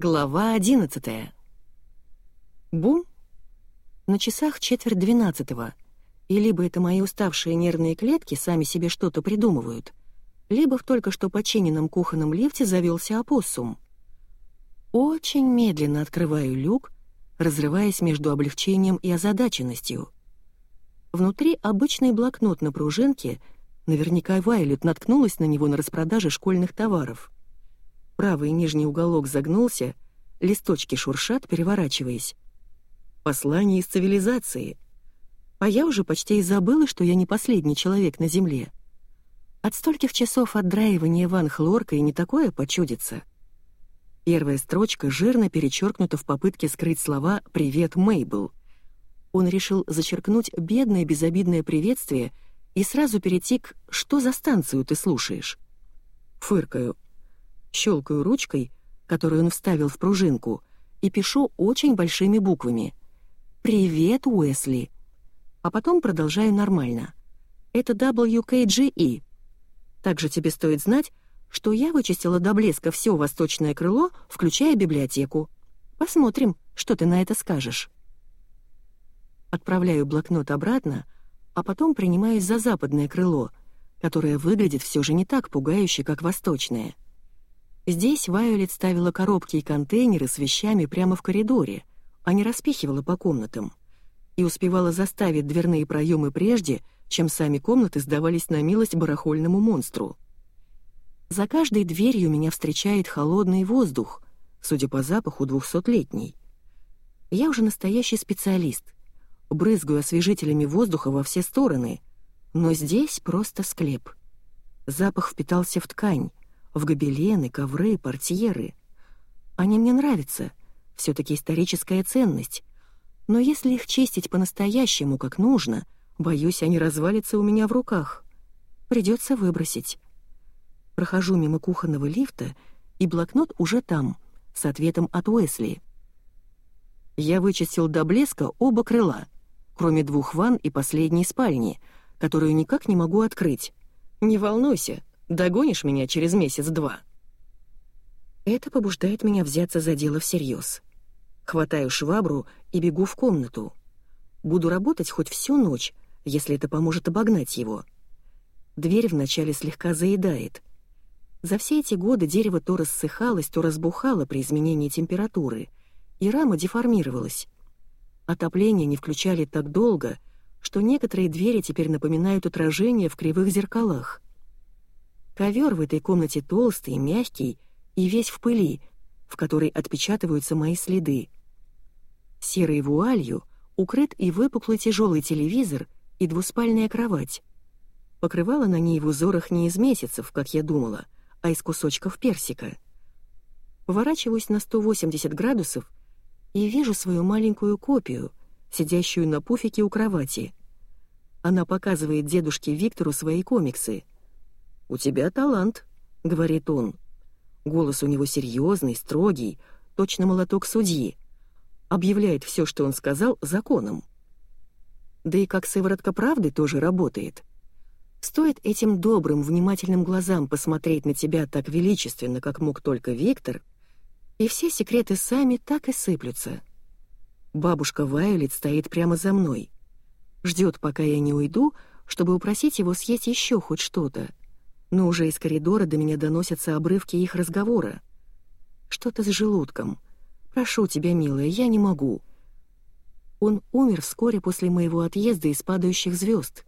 Глава одиннадцатая. Бум! На часах четверть двенадцатого, и либо это мои уставшие нервные клетки сами себе что-то придумывают, либо в только что починенном кухонном лифте завелся опоссум. Очень медленно открываю люк, разрываясь между облегчением и озадаченностью. Внутри обычный блокнот на пружинке, наверняка Вайлет наткнулась на него на распродаже школьных товаров — Правый нижний уголок загнулся, листочки шуршат, переворачиваясь. Послание из цивилизации. А я уже почти и забыла, что я не последний человек на Земле. От стольких часов отдраивания ван хлоркой не такое почудится. Первая строчка жирно перечеркнута в попытке скрыть слова «Привет, Мейбл». Он решил зачеркнуть бедное безобидное приветствие и сразу перейти к «Что за станцию ты слушаешь?» Фыркаю щелкаю ручкой, которую он вставил в пружинку, и пишу очень большими буквами. «Привет, Уэсли!» А потом продолжаю нормально. Это WKGE. Также тебе стоит знать, что я вычистила до блеска все восточное крыло, включая библиотеку. Посмотрим, что ты на это скажешь. Отправляю блокнот обратно, а потом принимаюсь за западное крыло, которое выглядит все же не так пугающе, как восточное. Здесь Вайолет ставила коробки и контейнеры с вещами прямо в коридоре, а не распихивала по комнатам. И успевала заставить дверные проемы прежде, чем сами комнаты сдавались на милость барахольному монстру. За каждой дверью меня встречает холодный воздух, судя по запаху, двухсотлетний. Я уже настоящий специалист. Брызгаю освежителями воздуха во все стороны, но здесь просто склеп. Запах впитался в ткань, в гобелены, ковры, портьеры. Они мне нравятся, все таки историческая ценность. Но если их чистить по-настоящему, как нужно, боюсь, они развалятся у меня в руках. Придется выбросить. Прохожу мимо кухонного лифта, и блокнот уже там, с ответом от Уэсли. Я вычистил до блеска оба крыла, кроме двух ванн и последней спальни, которую никак не могу открыть. Не волнуйся, Догонишь меня через месяц-два?» Это побуждает меня взяться за дело всерьез. Хватаю швабру и бегу в комнату. Буду работать хоть всю ночь, если это поможет обогнать его. Дверь вначале слегка заедает. За все эти годы дерево то рассыхалось, то разбухало при изменении температуры, и рама деформировалась. Отопление не включали так долго, что некоторые двери теперь напоминают отражение в кривых зеркалах. Ковер в этой комнате толстый, мягкий и весь в пыли, в которой отпечатываются мои следы. Серой вуалью укрыт и выпуклый тяжелый телевизор и двуспальная кровать. Покрывала на ней в узорах не из месяцев, как я думала, а из кусочков персика. Поворачиваюсь на 180 градусов и вижу свою маленькую копию, сидящую на пуфике у кровати. Она показывает дедушке Виктору свои комиксы — «У тебя талант», — говорит он. Голос у него серьезный, строгий, точно молоток судьи. Объявляет все, что он сказал, законом. Да и как сыворотка правды тоже работает. Стоит этим добрым, внимательным глазам посмотреть на тебя так величественно, как мог только Виктор, и все секреты сами так и сыплются. Бабушка Вайолет стоит прямо за мной. Ждет, пока я не уйду, чтобы упросить его съесть еще хоть что-то но уже из коридора до меня доносятся обрывки их разговора. «Что-то с желудком. Прошу тебя, милая, я не могу». Он умер вскоре после моего отъезда из падающих звезд.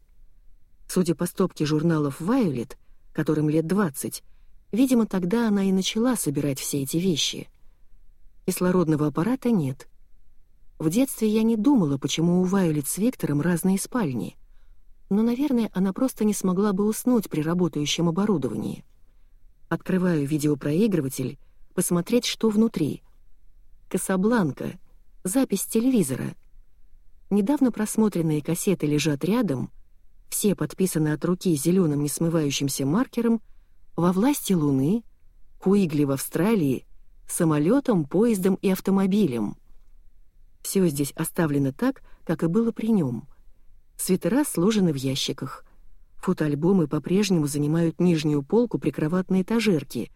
Судя по стопке журналов «Вайолет», которым лет двадцать, видимо, тогда она и начала собирать все эти вещи. Кислородного аппарата нет. В детстве я не думала, почему у Вайолет с Виктором разные спальни но, наверное, она просто не смогла бы уснуть при работающем оборудовании. Открываю видеопроигрыватель, посмотреть, что внутри. Касабланка. Запись телевизора. Недавно просмотренные кассеты лежат рядом, все подписаны от руки зеленым несмывающимся маркером «Во власти Луны», «Куигли в Австралии», «Самолетом, поездом и автомобилем». Все здесь оставлено так, как и было при нем — Свитера сложены в ящиках. Фотоальбомы по-прежнему занимают нижнюю полку прикроватной этажерки,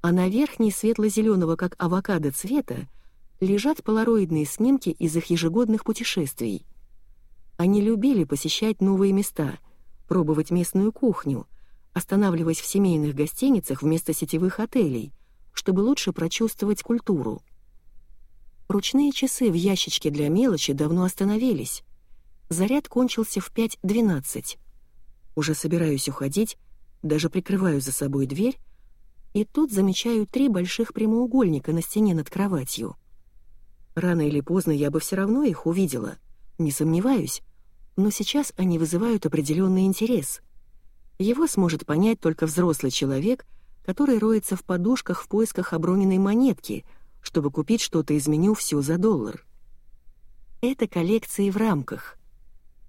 а на верхней светло-зеленого, как авокадо цвета, лежат полароидные снимки из их ежегодных путешествий. Они любили посещать новые места, пробовать местную кухню, останавливаясь в семейных гостиницах вместо сетевых отелей, чтобы лучше прочувствовать культуру. Ручные часы в ящичке для мелочи давно остановились. Заряд кончился в 5.12. Уже собираюсь уходить, даже прикрываю за собой дверь, и тут замечаю три больших прямоугольника на стене над кроватью. Рано или поздно я бы все равно их увидела, не сомневаюсь, но сейчас они вызывают определенный интерес. Его сможет понять только взрослый человек, который роется в подушках в поисках оброненной монетки, чтобы купить что-то из меню «Все за доллар». Это коллекции в рамках.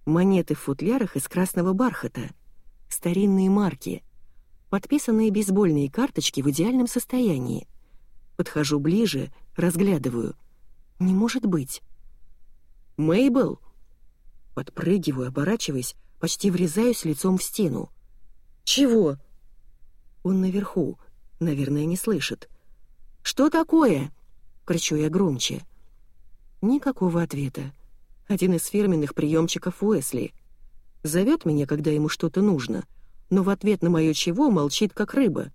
Монеты в футлярах из красного бархата, старинные марки, подписанные бейсбольные карточки в идеальном состоянии. Подхожу ближе, разглядываю. Не может быть. «Мейбл!» Подпрыгиваю, оборачиваясь, почти врезаюсь лицом в стену. «Чего?» Он наверху, наверное, не слышит. «Что такое?» — кричу я громче. Никакого ответа. Один из фирменных приемчиков Уэсли. Зовет меня, когда ему что-то нужно, но в ответ на мое «чего» молчит, как рыба,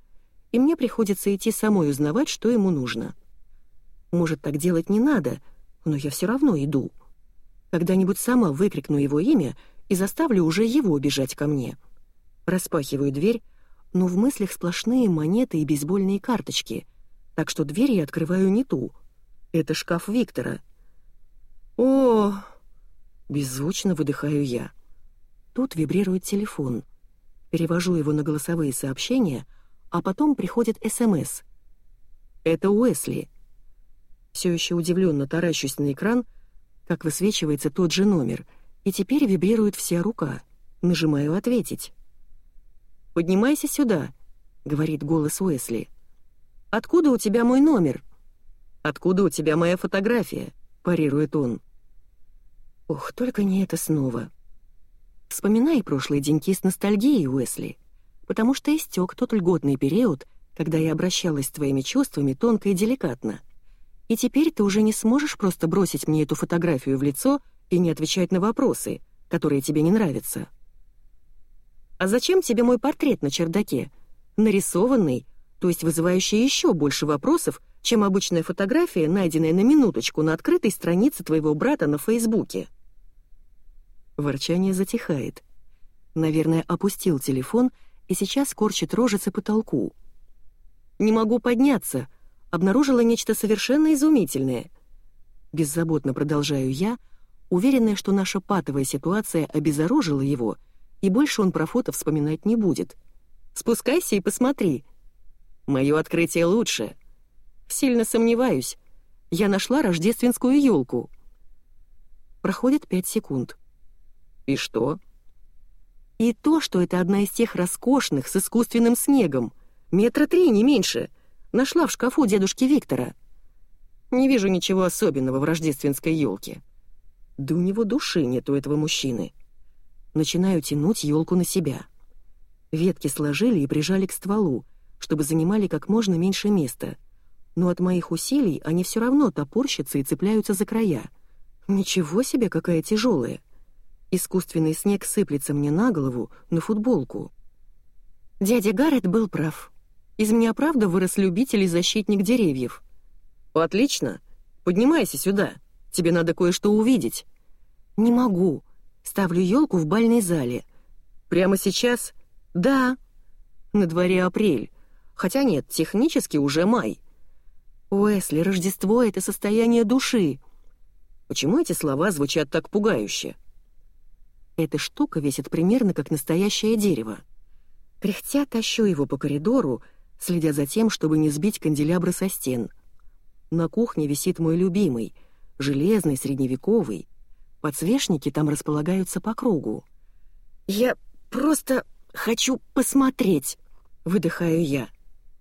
и мне приходится идти самой узнавать, что ему нужно. Может, так делать не надо, но я все равно иду. Когда-нибудь сама выкрикну его имя и заставлю уже его бежать ко мне. Распахиваю дверь, но в мыслях сплошные монеты и бейсбольные карточки, так что дверь я открываю не ту. Это шкаф Виктора. О! Беззвучно выдыхаю я. Тут вибрирует телефон. Перевожу его на голосовые сообщения, а потом приходит СМС. Это Уэсли. Все еще удивленно таращусь на экран — как высвечивается тот же номер, и теперь вибрирует вся рука. Нажимаю «Ответить». «Поднимайся сюда», — говорит голос Уэсли. «Откуда у тебя мой номер?» «Откуда у тебя моя фотография?» — парирует он. Ох, только не это снова. Вспоминай прошлые деньки с ностальгией, Уэсли, потому что истек тот льготный период, когда я обращалась с твоими чувствами тонко и деликатно. И теперь ты уже не сможешь просто бросить мне эту фотографию в лицо и не отвечать на вопросы, которые тебе не нравятся. А зачем тебе мой портрет на чердаке? Нарисованный, то есть вызывающий еще больше вопросов, чем обычная фотография, найденная на минуточку на открытой странице твоего брата на Фейсбуке. Ворчание затихает. Наверное, опустил телефон и сейчас корчит рожицы потолку. «Не могу подняться», обнаружила нечто совершенно изумительное. Беззаботно продолжаю я, уверенная, что наша патовая ситуация обезоружила его, и больше он про фото вспоминать не будет. Спускайся и посмотри. Мое открытие лучше. Сильно сомневаюсь. Я нашла рождественскую елку. Проходит пять секунд. И что? И то, что это одна из тех роскошных с искусственным снегом. Метра три, не меньше — Нашла в шкафу дедушки Виктора. Не вижу ничего особенного в рождественской елке. Да у него души нет у этого мужчины. Начинаю тянуть елку на себя. Ветки сложили и прижали к стволу, чтобы занимали как можно меньше места. Но от моих усилий они все равно топорщатся и цепляются за края. Ничего себе, какая тяжелая. Искусственный снег сыплется мне на голову, на футболку. Дядя Гаррет был прав. Из меня правда вырос любитель и защитник деревьев. Отлично. Поднимайся сюда. Тебе надо кое-что увидеть. Не могу. Ставлю елку в бальной зале. Прямо сейчас? Да. На дворе апрель. Хотя нет, технически уже май. Уэсли, Рождество — это состояние души. Почему эти слова звучат так пугающе? Эта штука весит примерно как настоящее дерево. Кряхтя тащу его по коридору, следя за тем, чтобы не сбить канделябры со стен. На кухне висит мой любимый, железный, средневековый. Подсвечники там располагаются по кругу. «Я просто хочу посмотреть», — выдыхаю я.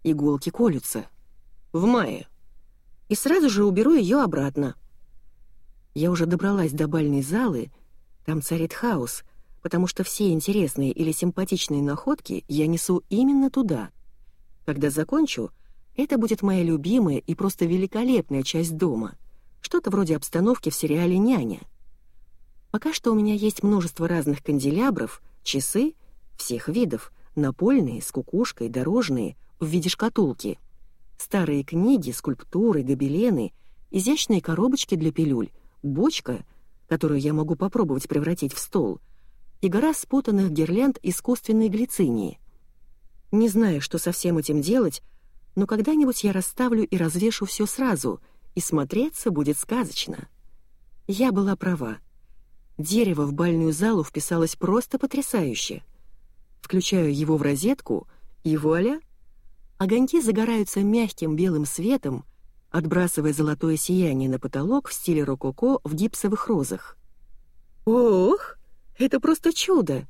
Иголки колются. «В мае». И сразу же уберу ее обратно. Я уже добралась до бальной залы, там царит хаос, потому что все интересные или симпатичные находки я несу именно туда — когда закончу, Это будет моя любимая и просто великолепная часть дома. Что-то вроде обстановки в сериале «Няня». Пока что у меня есть множество разных канделябров, часы всех видов, напольные, с кукушкой, дорожные, в виде шкатулки, старые книги, скульптуры, гобелены, изящные коробочки для пилюль, бочка, которую я могу попробовать превратить в стол, и гора спутанных гирлянд искусственной глицинии. Не знаю, что со всем этим делать, но когда-нибудь я расставлю и развешу все сразу, и смотреться будет сказочно. Я была права. Дерево в бальную залу вписалось просто потрясающе. Включаю его в розетку, и вуаля! Огоньки загораются мягким белым светом, отбрасывая золотое сияние на потолок в стиле рококо в гипсовых розах. «Ох, это просто чудо!»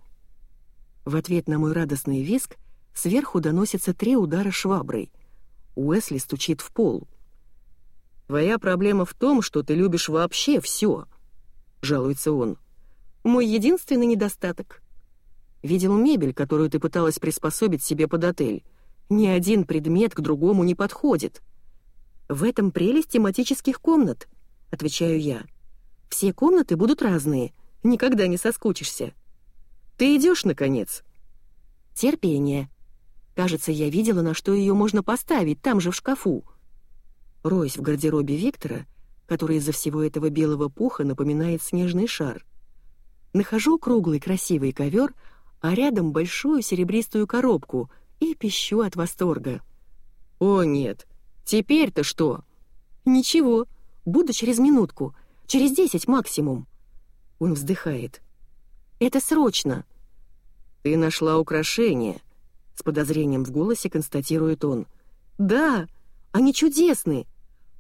В ответ на мой радостный визг сверху доносятся три удара шваброй. Уэсли стучит в пол. «Твоя проблема в том, что ты любишь вообще все», — жалуется он. «Мой единственный недостаток. Видел мебель, которую ты пыталась приспособить себе под отель. Ни один предмет к другому не подходит». «В этом прелесть тематических комнат», — отвечаю я. «Все комнаты будут разные, никогда не соскучишься». «Ты идешь, наконец?» «Терпение. Кажется, я видела, на что ее можно поставить там же в шкафу». Роюсь в гардеробе Виктора, который из-за всего этого белого пуха напоминает снежный шар. Нахожу круглый красивый ковер, а рядом большую серебристую коробку и пищу от восторга. «О, нет!» Теперь-то что? Ничего, буду через минутку, через десять максимум. Он вздыхает. Это срочно. Ты нашла украшение, с подозрением в голосе констатирует он. Да, они чудесны.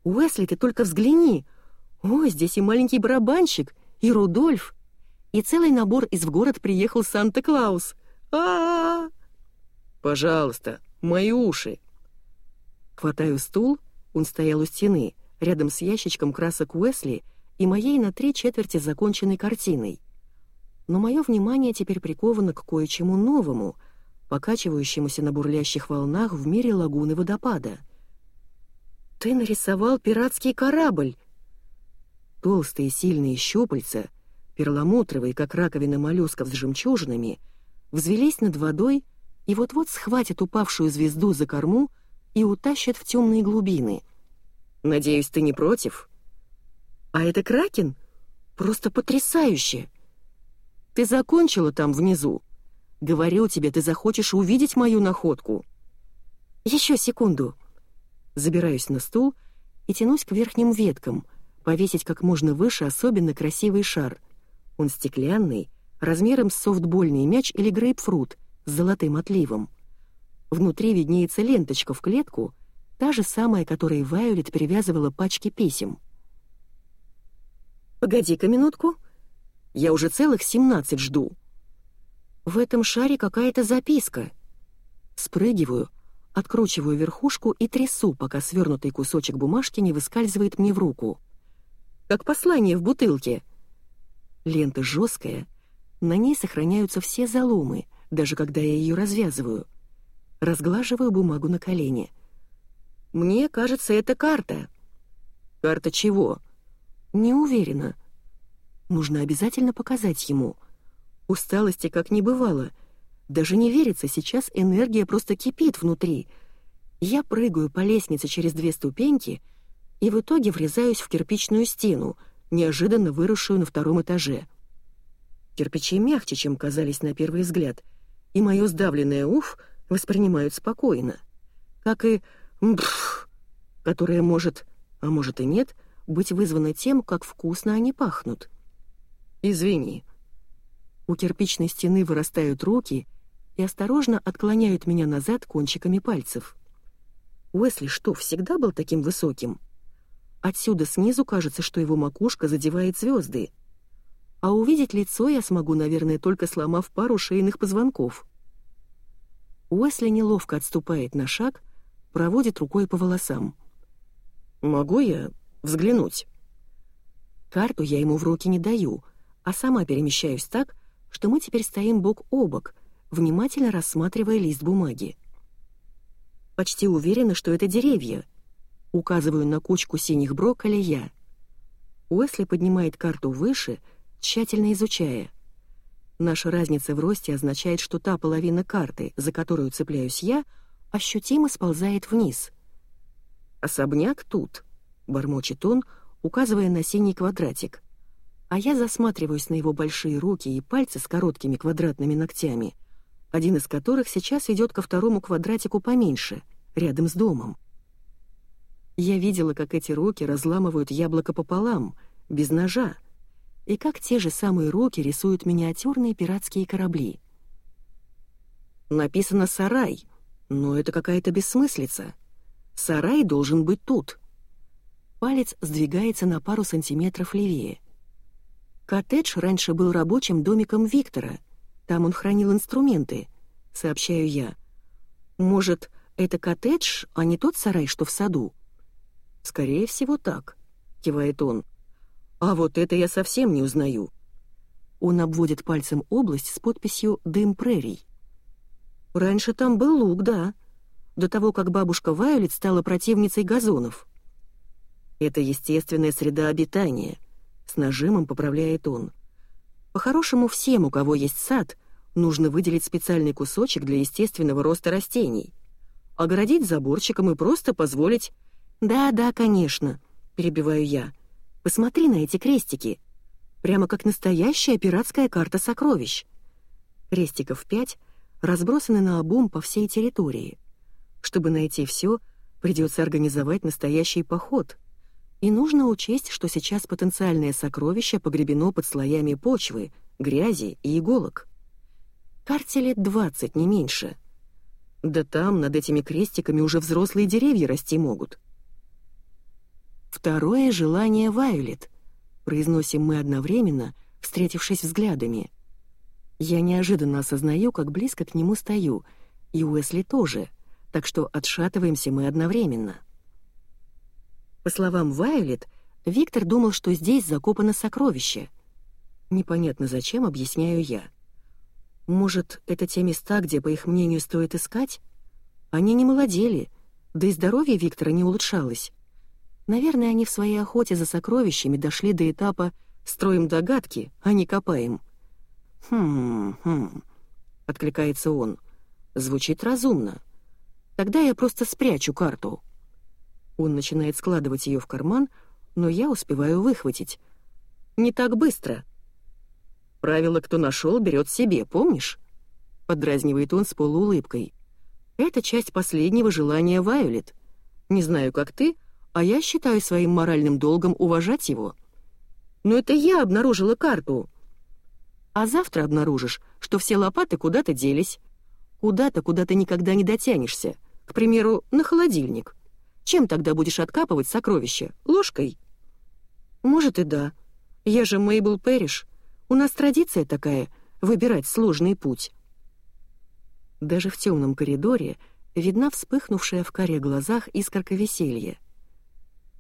Уэсли, ты только взгляни. Ой, здесь и маленький барабанщик, и Рудольф, и целый набор из в город приехал Санта-Клаус. А, -а, а Пожалуйста, мои уши. Хватаю стул, он стоял у стены, рядом с ящичком красок Уэсли и моей на три четверти законченной картиной. Но мое внимание теперь приковано к кое-чему новому, покачивающемуся на бурлящих волнах в мире лагуны водопада. «Ты нарисовал пиратский корабль!» Толстые сильные щупальца, перламутровые, как раковины моллюсков с жемчужинами, взвелись над водой и вот-вот схватят упавшую звезду за корму, и утащат в темные глубины. Надеюсь, ты не против? А это Кракен? Просто потрясающе! Ты закончила там внизу. Говорил тебе, ты захочешь увидеть мою находку. Еще секунду. Забираюсь на стул и тянусь к верхним веткам, повесить как можно выше особенно красивый шар. Он стеклянный, размером с софтбольный мяч или грейпфрут с золотым отливом. Внутри виднеется ленточка в клетку, та же самая, которой Вайолет перевязывала пачки писем. «Погоди-ка минутку. Я уже целых семнадцать жду. В этом шаре какая-то записка. Спрыгиваю, откручиваю верхушку и трясу, пока свернутый кусочек бумажки не выскальзывает мне в руку. Как послание в бутылке. Лента жесткая, на ней сохраняются все заломы, даже когда я ее развязываю — Разглаживаю бумагу на колени. «Мне кажется, это карта». «Карта чего?» «Не уверена. Нужно обязательно показать ему. Усталости как не бывало. Даже не верится, сейчас энергия просто кипит внутри. Я прыгаю по лестнице через две ступеньки и в итоге врезаюсь в кирпичную стену, неожиданно выросшую на втором этаже. Кирпичи мягче, чем казались на первый взгляд, и мое сдавленное «уф» воспринимают спокойно, как и «мпф», которое может, а может и нет, быть вызвано тем, как вкусно они пахнут. «Извини». У кирпичной стены вырастают руки и осторожно отклоняют меня назад кончиками пальцев. Уэсли что, всегда был таким высоким? Отсюда снизу кажется, что его макушка задевает звезды. А увидеть лицо я смогу, наверное, только сломав пару шейных позвонков. Уэсли неловко отступает на шаг, проводит рукой по волосам. «Могу я взглянуть?» Карту я ему в руки не даю, а сама перемещаюсь так, что мы теперь стоим бок о бок, внимательно рассматривая лист бумаги. Почти уверена, что это деревья. Указываю на кучку синих брокколи я. Уэсли поднимает карту выше, тщательно изучая. Наша разница в росте означает, что та половина карты, за которую цепляюсь я, ощутимо сползает вниз. «Особняк тут», — бормочет он, указывая на синий квадратик. А я засматриваюсь на его большие руки и пальцы с короткими квадратными ногтями, один из которых сейчас ведет ко второму квадратику поменьше, рядом с домом. Я видела, как эти руки разламывают яблоко пополам, без ножа, и как те же самые руки рисуют миниатюрные пиратские корабли. Написано «сарай», но это какая-то бессмыслица. Сарай должен быть тут. Палец сдвигается на пару сантиметров левее. Коттедж раньше был рабочим домиком Виктора. Там он хранил инструменты, сообщаю я. Может, это коттедж, а не тот сарай, что в саду? Скорее всего, так, кивает он. А вот это я совсем не узнаю. Он обводит пальцем область с подписью «Дым прерий». Раньше там был луг, да. До того, как бабушка Вайолет стала противницей газонов. Это естественная среда обитания, с нажимом поправляет он. По-хорошему, всем, у кого есть сад, нужно выделить специальный кусочек для естественного роста растений. Огородить заборчиком и просто позволить... «Да, да, конечно», — перебиваю я. «Посмотри на эти крестики. Прямо как настоящая пиратская карта сокровищ. Крестиков пять, разбросаны на обум по всей территории. Чтобы найти все, придется организовать настоящий поход. И нужно учесть, что сейчас потенциальное сокровище погребено под слоями почвы, грязи и иголок. Карте лет 20, не меньше. Да там, над этими крестиками, уже взрослые деревья расти могут. Второе желание Вайолет. Произносим мы одновременно, встретившись взглядами. Я неожиданно осознаю, как близко к нему стою, и Уэсли тоже, так что отшатываемся мы одновременно. По словам Вайолет, Виктор думал, что здесь закопано сокровище. Непонятно зачем, объясняю я. Может, это те места, где, по их мнению, стоит искать? Они не молодели, да и здоровье Виктора не улучшалось. Наверное, они в своей охоте за сокровищами дошли до этапа «строим догадки, а не копаем». «Хм, хм», — откликается он. «Звучит разумно. Тогда я просто спрячу карту». Он начинает складывать ее в карман, но я успеваю выхватить. «Не так быстро». «Правило, кто нашел, берет себе, помнишь?» Подразнивает он с полуулыбкой. «Это часть последнего желания Вайолет. Не знаю, как ты, а я считаю своим моральным долгом уважать его. Но это я обнаружила карту», а завтра обнаружишь, что все лопаты куда-то делись. Куда-то, куда ты никогда не дотянешься. К примеру, на холодильник. Чем тогда будешь откапывать сокровища? Ложкой? Может и да. Я же Мейбл Пэриш. У нас традиция такая — выбирать сложный путь. Даже в темном коридоре видна вспыхнувшая в коре глазах искорка веселья.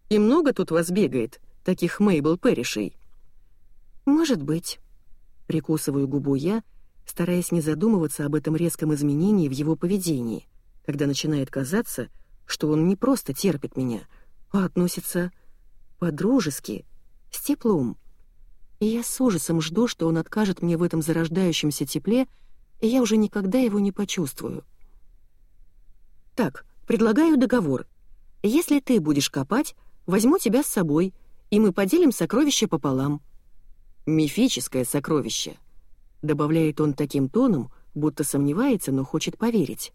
«И много тут вас бегает, таких Мейбл Пэришей?» «Может быть». Прикусываю губу я, стараясь не задумываться об этом резком изменении в его поведении, когда начинает казаться, что он не просто терпит меня, а относится по-дружески, с теплом. И я с ужасом жду, что он откажет мне в этом зарождающемся тепле, и я уже никогда его не почувствую. Так, предлагаю договор. Если ты будешь копать, возьму тебя с собой, и мы поделим сокровища пополам мифическое сокровище», — добавляет он таким тоном, будто сомневается, но хочет поверить.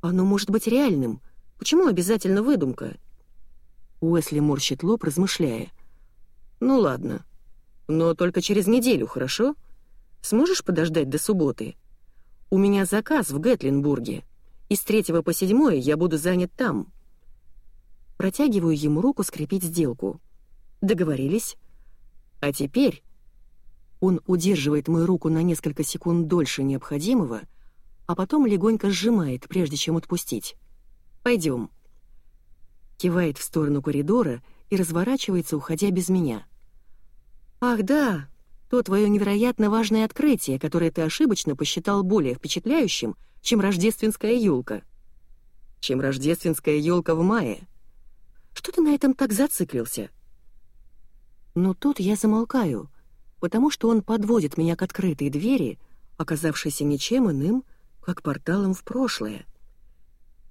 «Оно может быть реальным. Почему обязательно выдумка?» Уэсли морщит лоб, размышляя. «Ну ладно. Но только через неделю, хорошо? Сможешь подождать до субботы? У меня заказ в Гэтлинбурге, и с третьего по седьмое я буду занят там». Протягиваю ему руку скрепить сделку. «Договорились?» «А теперь он удерживает мою руку на несколько секунд дольше необходимого, а потом легонько сжимает, прежде чем отпустить. «Пойдем». Кивает в сторону коридора и разворачивается, уходя без меня. «Ах да, то твое невероятно важное открытие, которое ты ошибочно посчитал более впечатляющим, чем рождественская елка. чем рождественская елка в мае. Что ты на этом так зациклился?» Но тут я замолкаю, потому что он подводит меня к открытой двери, оказавшейся ничем иным, как порталом в прошлое.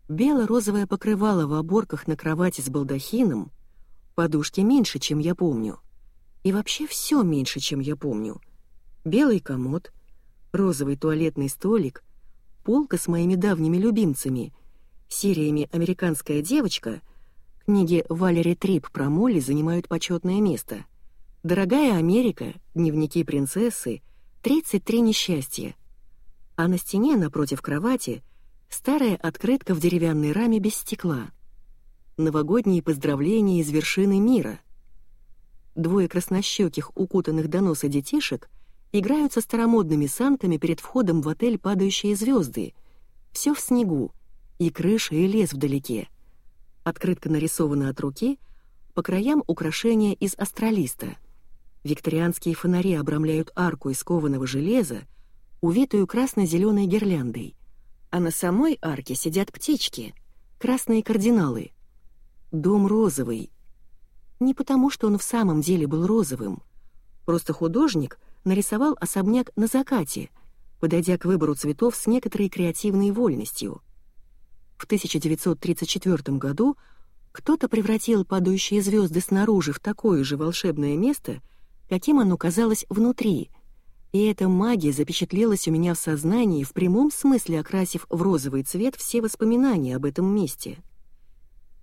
Бело-розовое покрывало в оборках на кровати с балдахином, подушки меньше, чем я помню. И вообще все меньше, чем я помню. Белый комод, розовый туалетный столик, полка с моими давними любимцами, сериями «Американская девочка», книги Валери Трип про Молли занимают почетное место. «Дорогая Америка», «Дневники принцессы», «33 несчастья». А на стене напротив кровати Старая открытка в деревянной раме без стекла. Новогодние поздравления из вершины мира. Двое краснощеких, укутанных до носа детишек играют со старомодными санками перед входом в отель «Падающие звезды». Все в снегу, и крыша, и лес вдалеке. Открытка нарисована от руки, по краям украшения из астралиста. Викторианские фонари обрамляют арку из кованого железа, увитую красно-зеленой гирляндой а на самой арке сидят птички, красные кардиналы. Дом розовый. Не потому, что он в самом деле был розовым. Просто художник нарисовал особняк на закате, подойдя к выбору цветов с некоторой креативной вольностью. В 1934 году кто-то превратил падающие звезды снаружи в такое же волшебное место, каким оно казалось внутри — и эта магия запечатлелась у меня в сознании, в прямом смысле окрасив в розовый цвет все воспоминания об этом месте.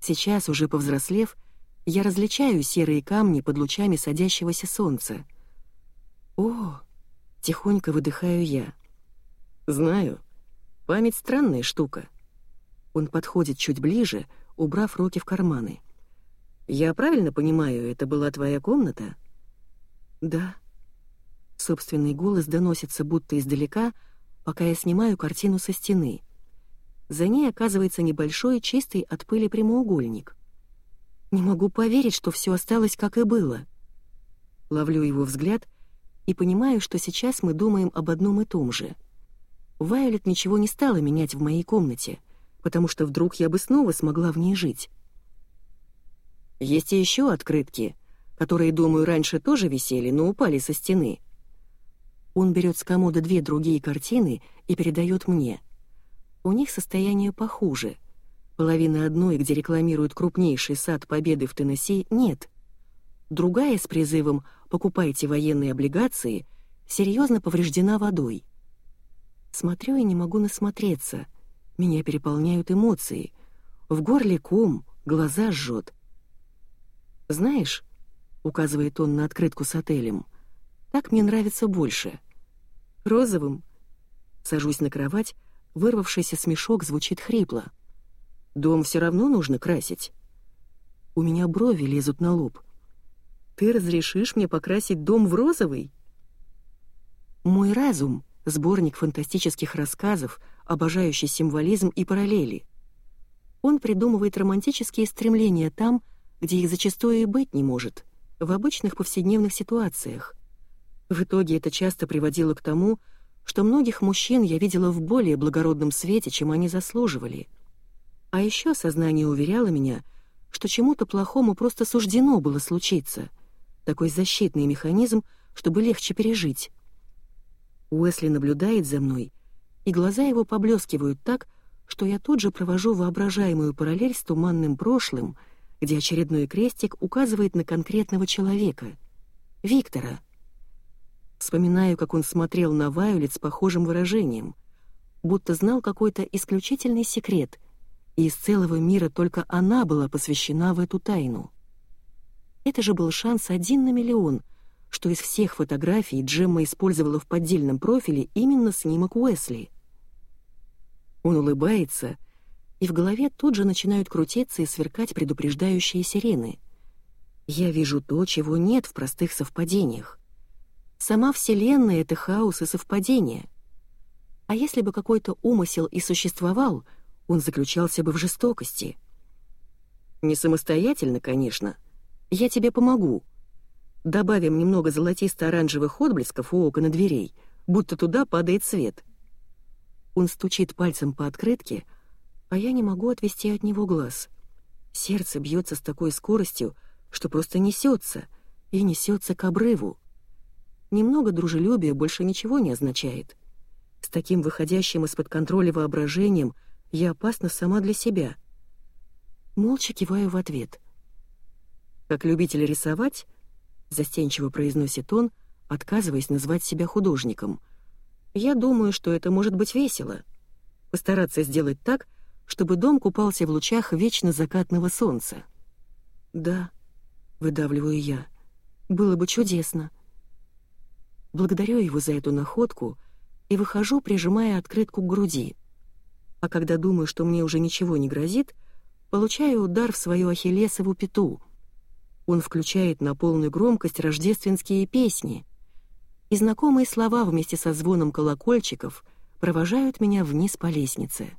Сейчас, уже повзрослев, я различаю серые камни под лучами садящегося солнца. «О!» — тихонько выдыхаю я. «Знаю. Память — странная штука». Он подходит чуть ближе, убрав руки в карманы. «Я правильно понимаю, это была твоя комната?» «Да», Собственный голос доносится будто издалека, пока я снимаю картину со стены. За ней оказывается небольшой, чистый от пыли прямоугольник. Не могу поверить, что все осталось как и было. Ловлю его взгляд и понимаю, что сейчас мы думаем об одном и том же. Вайолет ничего не стала менять в моей комнате, потому что вдруг я бы снова смогла в ней жить. Есть и еще открытки, которые, думаю, раньше тоже висели, но упали со стены — он берет с комода две другие картины и передает мне. У них состояние похуже. Половины одной, где рекламируют крупнейший сад Победы в Теннесси, нет. Другая с призывом «покупайте военные облигации» серьезно повреждена водой. Смотрю и не могу насмотреться. Меня переполняют эмоции. В горле ком, глаза жжет. «Знаешь», — указывает он на открытку с отелем, — «так мне нравится больше». Розовым. Сажусь на кровать, вырвавшийся смешок звучит хрипло. Дом все равно нужно красить. У меня брови лезут на лоб. Ты разрешишь мне покрасить дом в розовый? Мой разум — сборник фантастических рассказов, обожающий символизм и параллели. Он придумывает романтические стремления там, где их зачастую и быть не может, в обычных повседневных ситуациях. В итоге это часто приводило к тому, что многих мужчин я видела в более благородном свете, чем они заслуживали. А еще сознание уверяло меня, что чему-то плохому просто суждено было случиться. Такой защитный механизм, чтобы легче пережить. Уэсли наблюдает за мной, и глаза его поблескивают так, что я тут же провожу воображаемую параллель с туманным прошлым, где очередной крестик указывает на конкретного человека — Виктора — Вспоминаю, как он смотрел на Вайолет с похожим выражением, будто знал какой-то исключительный секрет, и из целого мира только она была посвящена в эту тайну. Это же был шанс один на миллион, что из всех фотографий Джемма использовала в поддельном профиле именно снимок Уэсли. Он улыбается, и в голове тут же начинают крутиться и сверкать предупреждающие сирены. Я вижу то, чего нет в простых совпадениях. Сама Вселенная — это хаос и совпадение. А если бы какой-то умысел и существовал, он заключался бы в жестокости. Не самостоятельно, конечно. Я тебе помогу. Добавим немного золотисто-оранжевых отблесков у окон и дверей, будто туда падает свет. Он стучит пальцем по открытке, а я не могу отвести от него глаз. Сердце бьется с такой скоростью, что просто несется, и несется к обрыву. Немного дружелюбия больше ничего не означает. С таким выходящим из-под контроля воображением я опасна сама для себя. Молча киваю в ответ. «Как любитель рисовать», — застенчиво произносит он, отказываясь назвать себя художником, «я думаю, что это может быть весело. Постараться сделать так, чтобы дом купался в лучах вечно закатного солнца». «Да», — выдавливаю я, — «было бы чудесно». Благодарю его за эту находку и выхожу, прижимая открытку к груди. А когда думаю, что мне уже ничего не грозит, получаю удар в свою ахиллесову пяту. Он включает на полную громкость рождественские песни, и знакомые слова вместе со звоном колокольчиков провожают меня вниз по лестнице.